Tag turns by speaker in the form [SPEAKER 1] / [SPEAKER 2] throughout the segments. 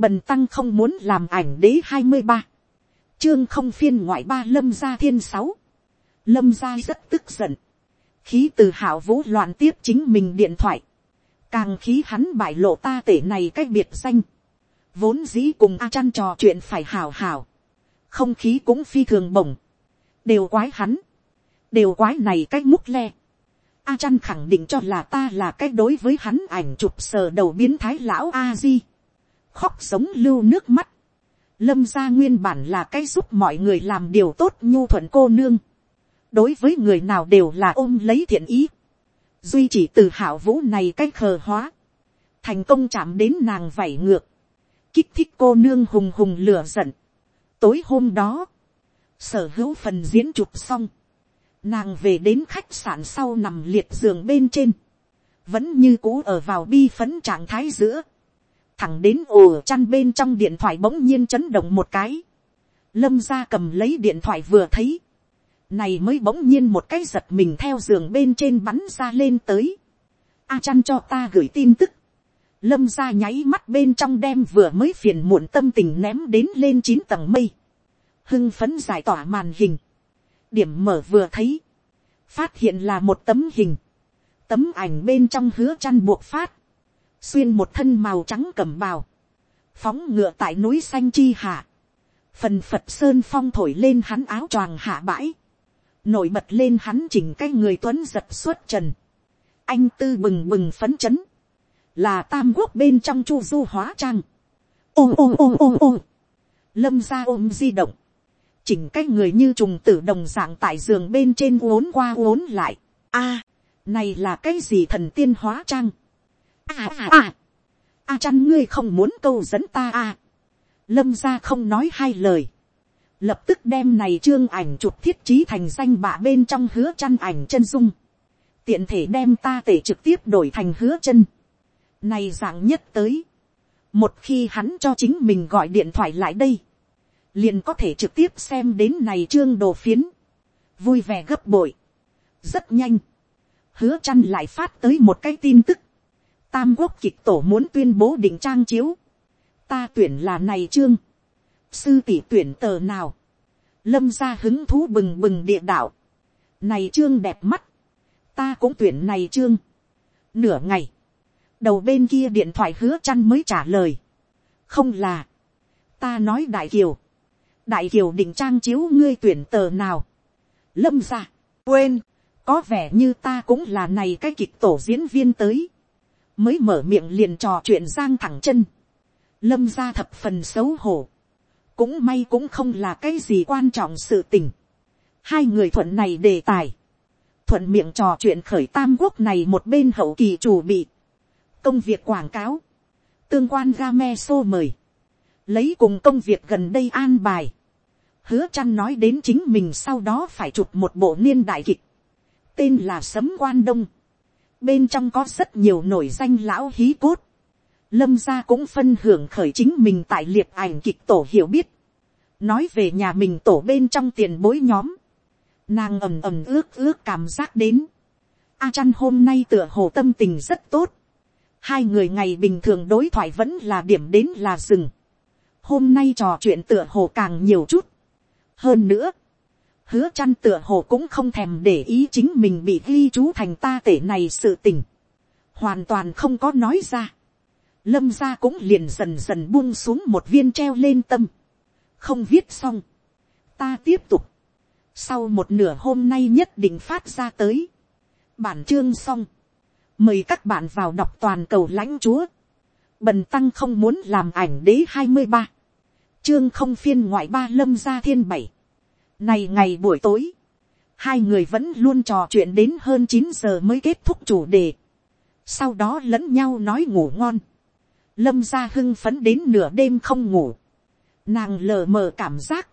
[SPEAKER 1] bần tăng không muốn làm ảnh đế hai mươi ba, chương không phiên ngoại ba lâm gia thiên sáu, lâm gia rất tức giận, khí từ hảo vũ loạn tiếp chính mình điện thoại, càng khí hắn bại lộ ta tể này cách biệt danh, vốn dĩ cùng a chăn trò chuyện phải hào hào, không khí cũng phi thường bổng, đều quái hắn, đều quái này cách múc le, a chăn khẳng định cho là ta là cách đối với hắn ảnh chụp sờ đầu biến thái lão a di, khóc sống lưu nước mắt, lâm gia nguyên bản là cái giúp mọi người làm điều tốt nhu thuận cô nương, đối với người nào đều là ôm lấy thiện ý, duy chỉ từ hảo vũ này cái khờ hóa, thành công chạm đến nàng vảy ngược, kích thích cô nương hùng hùng lửa giận. tối hôm đó, sở hữu phần diễn chụp xong, nàng về đến khách sạn sau nằm liệt giường bên trên, vẫn như cũ ở vào bi phấn trạng thái giữa, thẳng đến ồ chăn bên trong điện thoại bỗng nhiên chấn động một cái, lâm ra cầm lấy điện thoại vừa thấy, này mới bỗng nhiên một cái giật mình theo giường bên trên bắn ra lên tới. A chăn cho ta gửi tin tức. Lâm ra nháy mắt bên trong đem vừa mới phiền muộn tâm tình ném đến lên chín tầng mây. Hưng phấn giải tỏa màn hình. Điểm mở vừa thấy. Phát hiện là một tấm hình. Tấm ảnh bên trong hứa chăn buộc phát. Xuyên một thân màu trắng cẩm bào. Phóng ngựa tại núi xanh chi hạ. Phần Phật Sơn Phong thổi lên hắn áo choàng hạ bãi nổi bật lên hắn chỉnh cái người tuấn giật xuất trần, anh tư bừng bừng phấn chấn, là tam quốc bên trong chu du hóa trang, ôm ôm ôm ôm ôm, lâm ra ôm di động, chỉnh cái người như trùng tử đồng dạng tại giường bên trên uốn qua uốn lại, a, này là cái gì thần tiên hóa trang, À, à à a, À chăn ngươi không muốn câu dẫn ta a, lâm ra không nói hai lời, lập tức đem này trương ảnh chụp thiết trí thành danh bạ bên trong hứa chăn ảnh chân dung, tiện thể đem ta tể trực tiếp đổi thành hứa chân, này dạng nhất tới, một khi hắn cho chính mình gọi điện thoại lại đây, liền có thể trực tiếp xem đến này trương đồ phiến, vui vẻ gấp bội, rất nhanh, hứa chăn lại phát tới một cái tin tức, tam quốc kịch tổ muốn tuyên bố định trang chiếu, ta tuyển là này trương, sư tỷ tuyển tờ nào, lâm ra hứng thú bừng bừng địa đạo, này trương đẹp mắt, ta cũng tuyển này trương, nửa ngày, đầu bên kia điện thoại hứa chăn mới trả lời, không là, ta nói đại kiều, đại kiều định trang chiếu ngươi tuyển tờ nào, lâm ra, quên, có vẻ như ta cũng là này cái kịch tổ diễn viên tới, mới mở miệng liền trò chuyện giang thẳng chân, lâm ra thập phần xấu hổ, cũng may cũng không là cái gì quan trọng sự tình. hai người thuận này đề tài, thuận miệng trò chuyện khởi tam quốc này một bên hậu kỳ chủ bị, công việc quảng cáo, tương quan ga me xô mời, lấy cùng công việc gần đây an bài, hứa chăn nói đến chính mình sau đó phải chụp một bộ niên đại kịch, tên là sấm quan đông, bên trong có rất nhiều nổi danh lão hí cốt, lâm gia cũng phân hưởng khởi chính mình tại liệt ảnh kịch tổ hiểu biết, nói về nhà mình tổ bên trong tiền bối nhóm, nàng ầm ầm ước ước cảm giác đến, a chăn hôm nay tựa hồ tâm tình rất tốt, hai người ngày bình thường đối thoại vẫn là điểm đến là rừng, hôm nay trò chuyện tựa hồ càng nhiều chút, hơn nữa, hứa chăn tựa hồ cũng không thèm để ý chính mình bị ghi chú thành ta tể này sự tình, hoàn toàn không có nói ra, lâm gia cũng liền dần dần buông xuống một viên treo lên tâm. không viết xong. ta tiếp tục. sau một nửa hôm nay nhất định phát ra tới. bản chương xong. mời các bạn vào đọc toàn cầu lãnh chúa. bần tăng không muốn làm ảnh đế hai mươi ba. chương không phiên ngoại ba lâm gia thiên bảy này ngày buổi tối. hai người vẫn luôn trò chuyện đến hơn chín giờ mới kết thúc chủ đề. sau đó lẫn nhau nói ngủ ngon lâm gia hưng phấn đến nửa đêm không ngủ, nàng lờ mờ cảm giác,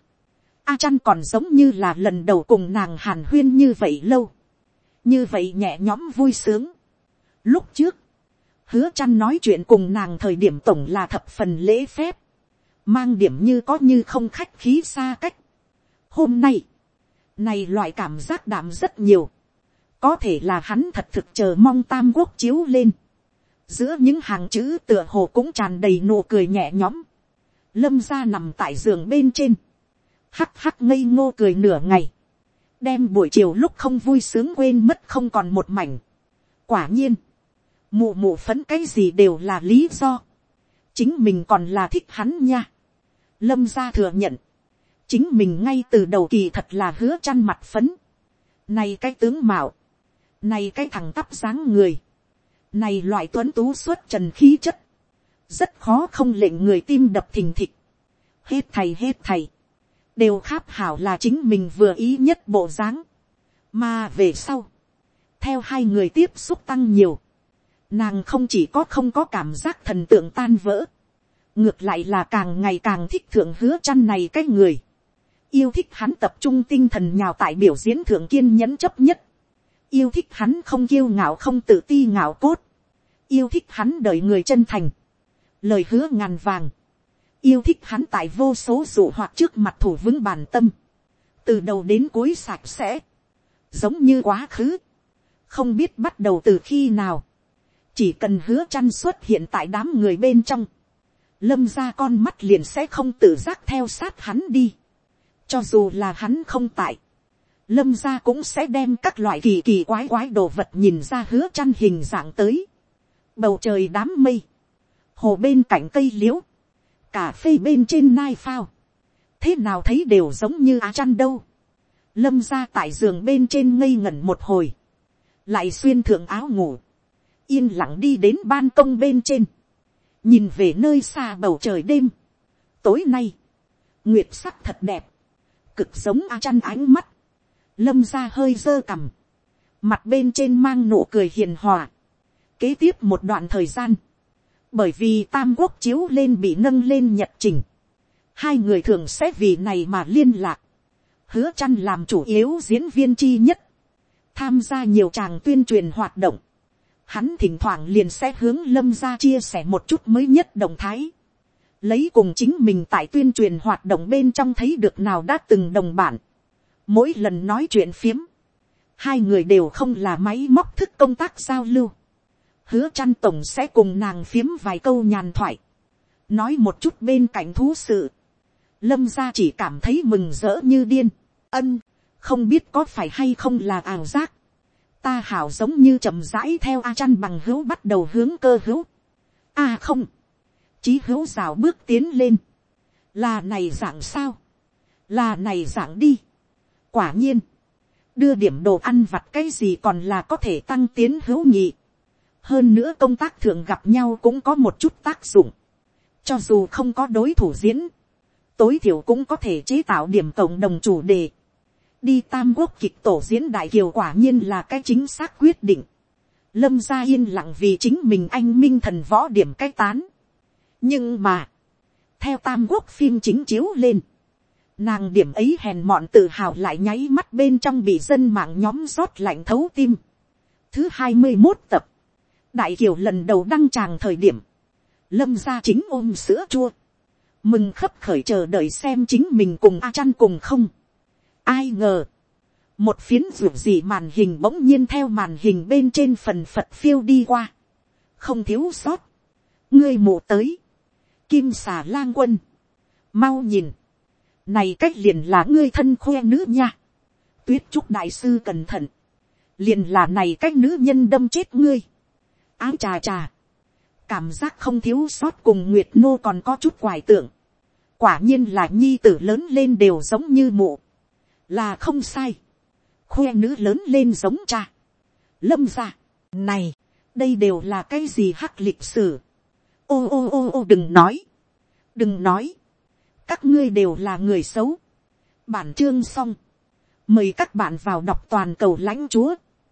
[SPEAKER 1] a chăn còn giống như là lần đầu cùng nàng hàn huyên như vậy lâu, như vậy nhẹ nhõm vui sướng. Lúc trước, hứa chăn nói chuyện cùng nàng thời điểm tổng là thập phần lễ phép, mang điểm như có như không khách khí xa cách. Hôm nay, này loại cảm giác đảm rất nhiều, có thể là hắn thật thực chờ mong tam quốc chiếu lên giữa những hàng chữ tựa hồ cũng tràn đầy nụ cười nhẹ nhõm. lâm ra nằm tại giường bên trên, hắc hắc ngây ngô cười nửa ngày, đem buổi chiều lúc không vui sướng quên mất không còn một mảnh. quả nhiên, mụ mụ phấn cái gì đều là lý do, chính mình còn là thích hắn nha. lâm gia thừa nhận, chính mình ngay từ đầu kỳ thật là hứa chăn mặt phấn, này cái tướng mạo, này cái thằng tắp dáng người, này loại tuấn tú suốt trần khí chất, rất khó không lệnh người tim đập thình thịch. hết thầy hết thầy, đều kháp hảo là chính mình vừa ý nhất bộ dáng. mà về sau, theo hai người tiếp xúc tăng nhiều, nàng không chỉ có không có cảm giác thần tượng tan vỡ, ngược lại là càng ngày càng thích thượng hứa chăn này cái người, yêu thích hắn tập trung tinh thần nhào tại biểu diễn thượng kiên nhẫn chấp nhất, yêu thích hắn không kiêu ngạo không tự ti ngạo cốt, yêu thích hắn đợi người chân thành, lời hứa ngàn vàng, yêu thích hắn tại vô số dụ hoặc trước mặt thủ vững bàn tâm, từ đầu đến cuối sạch sẽ, giống như quá khứ, không biết bắt đầu từ khi nào, chỉ cần hứa chăn xuất hiện tại đám người bên trong, lâm ra con mắt liền sẽ không tự giác theo sát hắn đi, cho dù là hắn không tại, lâm gia cũng sẽ đem các loại kỳ kỳ quái quái đồ vật nhìn ra hứa chăn hình dạng tới, bầu trời đám mây, hồ bên cạnh cây liễu cà phê bên trên nai phao, thế nào thấy đều giống như á chăn đâu, lâm gia tại giường bên trên ngây ngẩn một hồi, lại xuyên thượng áo ngủ, yên lặng đi đến ban công bên trên, nhìn về nơi xa bầu trời đêm, tối nay, nguyệt sắc thật đẹp, cực giống a chăn ánh mắt, lâm ra hơi dơ cằm, mặt bên trên mang nụ cười hiền hòa, kế tiếp một đoạn thời gian, bởi vì tam quốc chiếu lên bị nâng lên nhật trình, hai người thường sẽ vì này mà liên lạc, hứa chăn làm chủ yếu diễn viên chi nhất, tham gia nhiều tràng tuyên truyền hoạt động, hắn thỉnh thoảng liền sẽ hướng lâm ra chia sẻ một chút mới nhất động thái, lấy cùng chính mình tại tuyên truyền hoạt động bên trong thấy được nào đã từng đồng bản, mỗi lần nói chuyện phiếm, hai người đều không là máy móc thức công tác giao lưu, hứa chăn tổng sẽ cùng nàng phiếm vài câu nhàn thoại, nói một chút bên cạnh thú sự, lâm gia chỉ cảm thấy mừng rỡ như điên, ân, không biết có phải hay không là ảo giác, ta hảo giống như chậm rãi theo a chăn bằng hữu bắt đầu hướng cơ hữu, a không, chí hữu rào bước tiến lên, là này dạng sao, là này dạng đi, quả nhiên, đưa điểm đồ ăn vặt cái gì còn là có thể tăng tiến hữu nhị, hơn nữa công tác thường gặp nhau cũng có một chút tác dụng, cho dù không có đối thủ diễn, tối thiểu cũng có thể chế tạo điểm cộng đồng chủ đề. đi tam quốc kịch tổ diễn đại kiều quả nhiên là cái chính xác quyết định. lâm gia yên lặng vì chính mình anh minh thần võ điểm cái tán nhưng mà, theo tam quốc phim chính chiếu lên, nàng điểm ấy hèn mọn tự hào lại nháy mắt bên trong bị dân mạng nhóm rót lạnh thấu tim. thứ hai mươi một tập, đại kiều lần đầu đăng tràng thời điểm, lâm gia chính ôm sữa chua, mừng khấp khởi chờ đợi xem chính mình cùng a chăn cùng không. ai ngờ, một phiến ruột gì màn hình bỗng nhiên theo màn hình bên trên phần phật phiêu đi qua, không thiếu sót, ngươi mụ tới, kim xà lang quân, mau nhìn, này cách liền là ngươi thân khoe nữ nha, tuyết trúc đại sư cẩn thận, liền là này cách nữ nhân đâm chết ngươi, áo trà trà, cảm giác không thiếu sót cùng nguyệt nô còn có chút hoài tưởng, quả nhiên là nhi tử lớn lên đều giống như mụ, là không sai, khoe nữ lớn lên giống cha, lâm ra, này, đây đều là cái gì hắc lịch sử, ô ô ô ô đừng nói, đừng nói, các ngươi đều là người xấu, bản chương xong, mời các bạn vào đọc toàn cầu lãnh chúa,